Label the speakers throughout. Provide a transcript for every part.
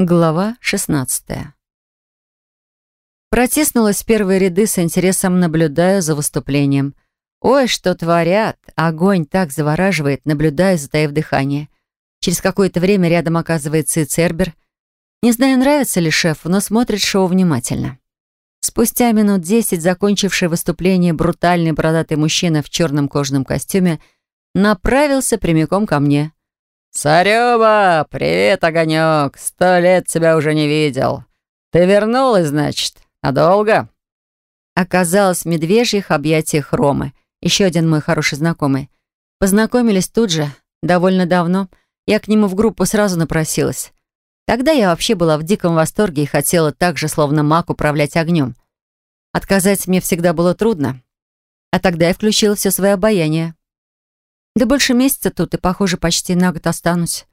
Speaker 1: Глава 16 Протиснулась в первые ряды с интересом, наблюдая за выступлением. Ой, что творят! Огонь так завораживает, наблюдая, затаив дыхание. Через какое-то время рядом оказывается и Цербер. Не знаю, нравится ли шефу, но смотрит шоу внимательно. Спустя минут десять, закончивший выступление, брутальный бородатый мужчина в черном кожаном костюме направился прямиком ко мне. «Царева! Привет, Огонек! Сто лет тебя уже не видел. Ты вернулась, значит? Надолго?» Оказалось в медвежьих объятиях Ромы, еще один мой хороший знакомый. Познакомились тут же, довольно давно. Я к нему в группу сразу напросилась. Тогда я вообще была в диком восторге и хотела так же, словно маг, управлять огнем. Отказать мне всегда было трудно. А тогда я включила все свое обаяние. Да больше месяца тут, и, похоже, почти на год останусь.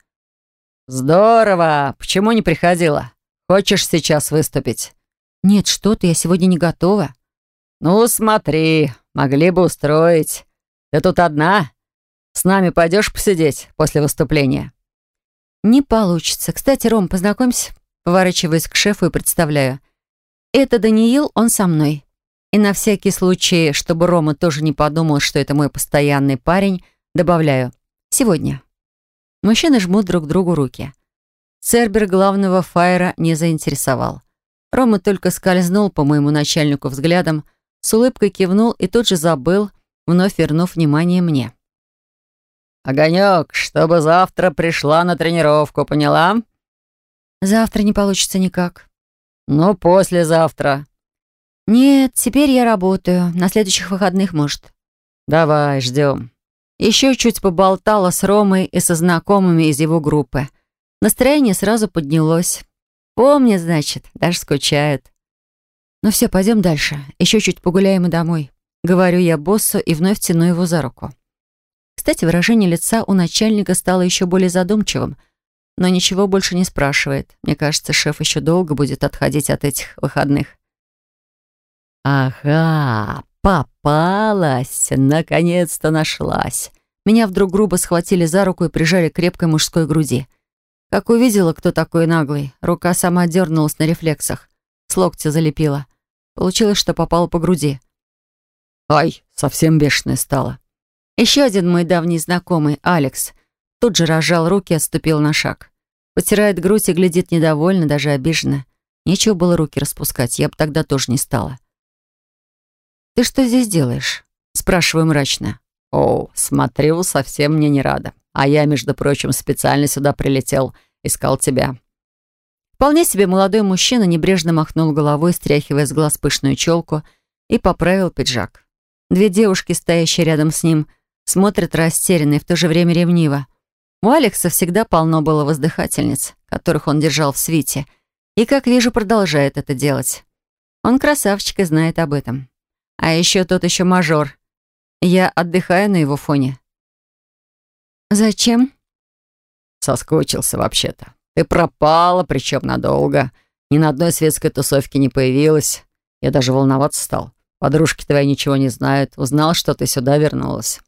Speaker 1: «Здорово! Почему не приходила? Хочешь сейчас выступить?» «Нет, что ты, я сегодня не готова». «Ну, смотри, могли бы устроить. Ты тут одна? С нами пойдешь посидеть после выступления?» «Не получится. Кстати, Ром, познакомься». Поворачиваюсь к шефу и представляю. «Это Даниил, он со мной». И на всякий случай, чтобы Рома тоже не подумал, что это мой постоянный парень, Добавляю. Сегодня. Мужчины жмут друг другу руки. Цербер главного фаера не заинтересовал. Рома только скользнул по моему начальнику взглядом, с улыбкой кивнул и тут же забыл, вновь вернув внимание мне. «Огонек, чтобы завтра пришла на тренировку, поняла?» «Завтра не получится никак». «Ну, послезавтра». «Нет, теперь я работаю. На следующих выходных, может». «Давай, ждем». Еще чуть поболтала с Ромой и со знакомыми из его группы. Настроение сразу поднялось. Помнят, значит, даже скучают. Ну все, пойдем дальше. Еще чуть погуляем и домой. Говорю я боссу и вновь тяну его за руку. Кстати, выражение лица у начальника стало еще более задумчивым, но ничего больше не спрашивает. Мне кажется, шеф еще долго будет отходить от этих выходных. «Ага, Попалась! Наконец-то нашлась! Меня вдруг грубо схватили за руку и прижали к крепкой мужской груди. Как увидела, кто такой наглый, рука сама дернулась на рефлексах. С локтя залепила. Получилось, что попала по груди. Ай, совсем бешеная стала. Еще один мой давний знакомый, Алекс, тут же разжал руки и отступил на шаг. Потирает грудь и глядит недовольно, даже обиженно. Нечего было руки распускать, я бы тогда тоже не стала. «Ты что здесь делаешь?» Спрашиваю мрачно. «О, смотрю, совсем мне не рада. А я, между прочим, специально сюда прилетел, искал тебя». Вполне себе молодой мужчина небрежно махнул головой, стряхивая с глаз пышную челку, и поправил пиджак. Две девушки, стоящие рядом с ним, смотрят растерянно и в то же время ревниво. У Алекса всегда полно было воздыхательниц, которых он держал в свите, и, как вижу, продолжает это делать. Он красавчик и знает об этом. А еще тот еще мажор. Я отдыхаю на его фоне. Зачем? Соскучился вообще-то. Ты пропала, причем надолго. Ни на одной светской тусовке не появилась. Я даже волноваться стал. Подружки твои ничего не знают. Узнал, что ты сюда вернулась.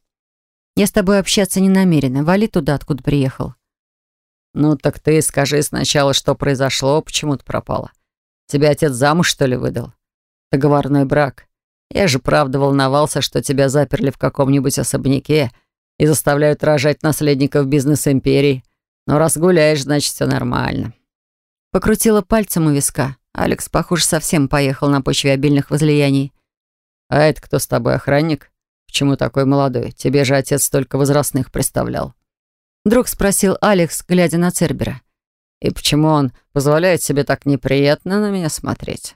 Speaker 1: Я с тобой общаться не намерена. Вали туда, откуда приехал. Ну так ты скажи сначала, что произошло, почему ты пропала. Тебя отец замуж, что ли, выдал? Договорной брак. Я же правда волновался, что тебя заперли в каком-нибудь особняке и заставляют рожать наследников бизнес-империи. Но раз гуляешь, значит, все нормально». Покрутила пальцем у виска. Алекс, похоже, совсем поехал на почве обильных возлияний. «А это кто с тобой, охранник? Почему такой молодой? Тебе же отец столько возрастных представлял». Вдруг спросил Алекс, глядя на Цербера. «И почему он позволяет себе так неприятно на меня смотреть?»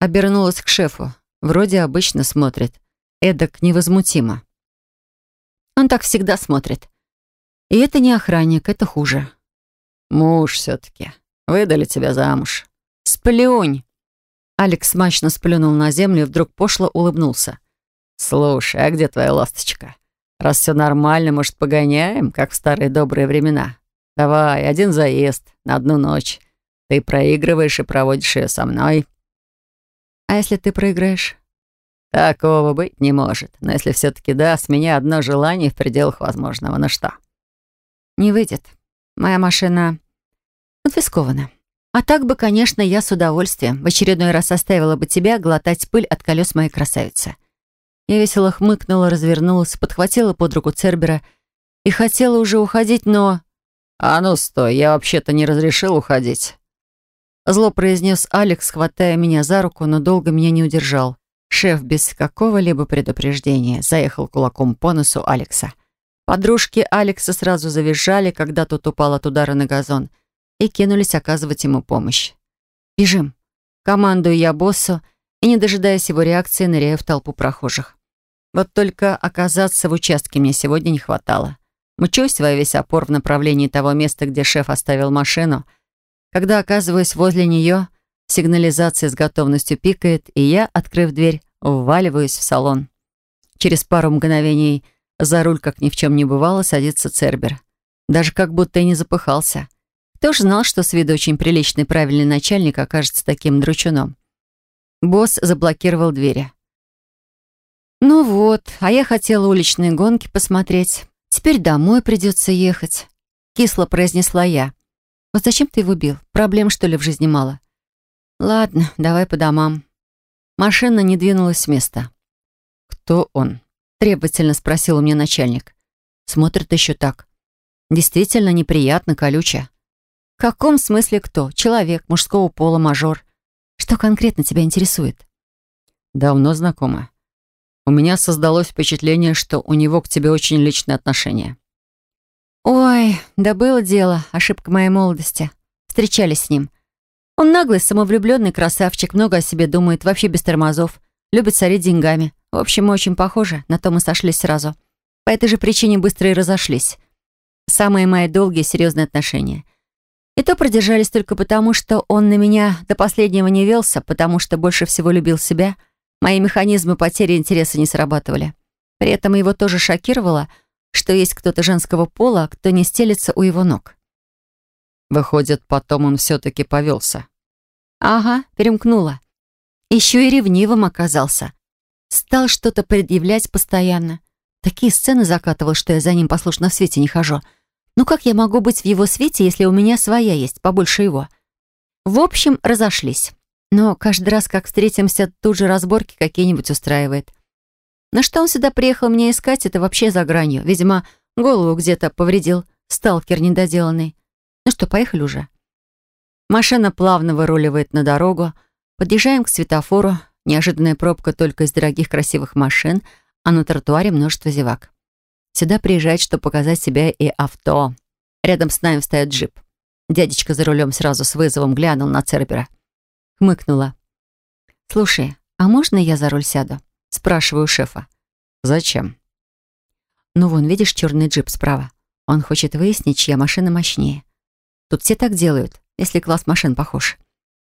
Speaker 1: Обернулась к шефу. Вроде обычно смотрит. Эдак невозмутимо. Он так всегда смотрит. И это не охранник, это хуже. Муж все-таки. Выдали тебя замуж. Сплюнь. Алекс смачно сплюнул на землю и вдруг пошло улыбнулся. «Слушай, а где твоя ласточка? Раз все нормально, может, погоняем, как в старые добрые времена? Давай, один заезд на одну ночь. Ты проигрываешь и проводишь ее со мной. А если ты проиграешь? Такого быть не может. Но если все-таки да, с меня одно желание в пределах возможного. Ну что? Не выйдет. Моя машина конфискована. А так бы, конечно, я с удовольствием в очередной раз оставила бы тебя глотать пыль от колес моей красавицы. Я весело хмыкнула, развернулась, подхватила под руку Цербера и хотела уже уходить, но... «А ну стой, я вообще-то не разрешил уходить». Зло произнес Алекс, хватая меня за руку, но долго меня не удержал. Шеф без какого-либо предупреждения заехал кулаком по носу Алекса. Подружки Алекса сразу завизжали, когда тот упал от удара на газон, и кинулись оказывать ему помощь. «Бежим!» Командую я боссу и, не дожидаясь его реакции, ныряю в толпу прохожих. Вот только оказаться в участке мне сегодня не хватало. Мчусь во весь опор в направлении того места, где шеф оставил машину. Когда оказываюсь возле нее, сигнализация с готовностью пикает, и я, открыв дверь, вваливаюсь в салон. Через пару мгновений за руль, как ни в чем не бывало, садится Цербер. Даже как будто и не запыхался. Кто ж знал, что с виду очень приличный правильный начальник окажется таким дручуном. Босс заблокировал двери. «Ну вот, а я хотела уличные гонки посмотреть. Теперь домой придется ехать», — кисло произнесла я. «Вот зачем ты его бил? Проблем, что ли, в жизни мало?» «Ладно, давай по домам». Машина не двинулась с места. «Кто он?» Требовательно спросил у меня начальник. Смотрит еще так. Действительно неприятно, колюче. В каком смысле кто? Человек, мужского пола, мажор. Что конкретно тебя интересует? Давно знакома. У меня создалось впечатление, что у него к тебе очень личные отношения. Ой, да было дело, ошибка моей молодости. Встречались с ним. Он наглый, самовлюбленный красавчик, много о себе думает, вообще без тормозов. Любит царить деньгами. В общем, мы очень похожи, на то мы сошлись сразу. По этой же причине быстро и разошлись. Самые мои долгие серьезные отношения. И то продержались только потому, что он на меня до последнего не велся, потому что больше всего любил себя. Мои механизмы потери интереса не срабатывали. При этом его тоже шокировало, что есть кто-то женского пола, кто не стелится у его ног. Выходит, потом он все-таки повелся. Ага, перемкнула. Еще и ревнивым оказался. Стал что-то предъявлять постоянно. Такие сцены закатывал, что я за ним послушно в свете не хожу. Ну как я могу быть в его свете, если у меня своя есть, побольше его? В общем, разошлись. Но каждый раз, как встретимся, тут же разборки какие-нибудь устраивает. На что он сюда приехал меня искать, это вообще за гранью. Видимо, голову где-то повредил, сталкер недоделанный. Ну что, поехали уже? Машина плавно выруливает на дорогу. Подъезжаем к светофору, Неожиданная пробка только из дорогих красивых машин, а на тротуаре множество зевак. Сюда приезжает, чтобы показать себя и авто. Рядом с нами встает джип. Дядечка за рулем сразу с вызовом глянул на Цербера. Хмыкнула. «Слушай, а можно я за руль сяду?» Спрашиваю шефа. «Зачем?» «Ну вон, видишь черный джип справа? Он хочет выяснить, чья машина мощнее. Тут все так делают, если класс машин похож.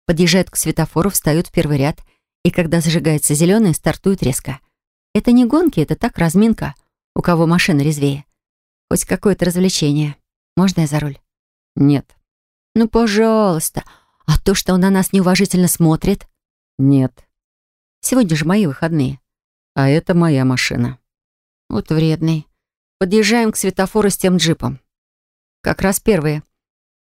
Speaker 1: Подъезжают к светофору, встают в первый ряд — и когда зажигается зеленый, стартует резко. Это не гонки, это так разминка. У кого машина резвее. Хоть какое-то развлечение. Можно я за руль? Нет. Ну, пожалуйста. А то, что он на нас неуважительно смотрит? Нет. Сегодня же мои выходные. А это моя машина. Вот вредный. Подъезжаем к светофору с тем джипом. Как раз первые.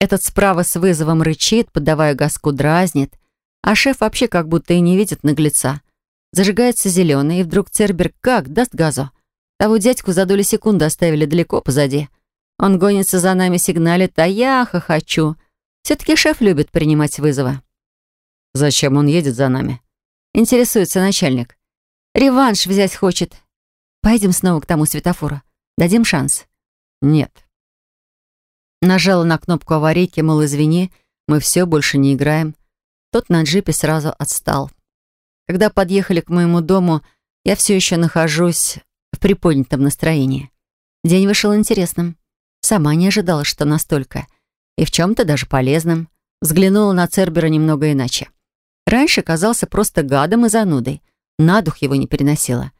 Speaker 1: Этот справа с вызовом рычит, подавая газку, дразнит. А шеф вообще как будто и не видит наглеца. Зажигается зеленый, и вдруг Цербер как даст газу. Того дядьку за доли секунды оставили далеко позади. Он гонится за нами, сигналит, а я хохочу. Все-таки шеф любит принимать вызовы. «Зачем он едет за нами?» Интересуется начальник. «Реванш взять хочет. Пойдем снова к тому светофору. Дадим шанс?» «Нет». Нажала на кнопку аварийки, мол, извини, мы все, больше не играем. Тот на джипе сразу отстал. Когда подъехали к моему дому, я все еще нахожусь в приподнятом настроении. День вышел интересным. Сама не ожидала, что настолько. И в чем-то даже полезным. Взглянула на Цербера немного иначе. Раньше казался просто гадом и занудой. На дух его не переносила.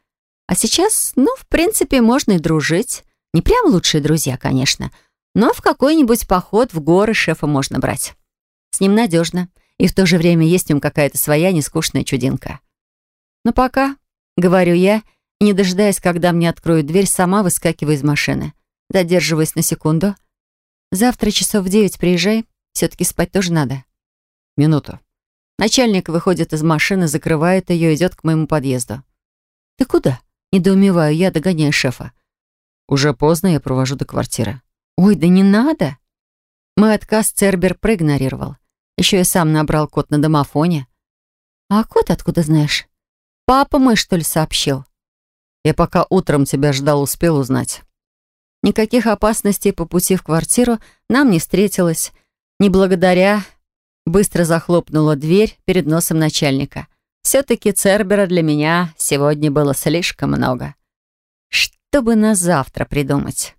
Speaker 1: А сейчас, ну, в принципе, можно и дружить. Не прям лучшие друзья, конечно. Но в какой-нибудь поход в горы шефа можно брать. С ним надежно и в то же время есть в нем какая-то своя нескучная чудинка. «Ну пока», — говорю я, не дожидаясь, когда мне откроют дверь, сама выскакиваю из машины. Задерживаюсь на секунду. «Завтра часов в девять приезжай, все-таки спать тоже надо». Минуту. Начальник выходит из машины, закрывает ее, идет к моему подъезду. «Ты куда?» — недоумеваю я, догоняя шефа. Уже поздно, я провожу до квартиры. «Ой, да не надо!» Мой отказ Цербер проигнорировал. Еще и сам набрал код на домофоне. «А код откуда знаешь? Папа мой, что ли, сообщил?» «Я пока утром тебя ждал, успел узнать». Никаких опасностей по пути в квартиру нам не встретилось. Не благодаря быстро захлопнула дверь перед носом начальника. Все-таки Цербера для меня сегодня было слишком много. Что бы на завтра придумать?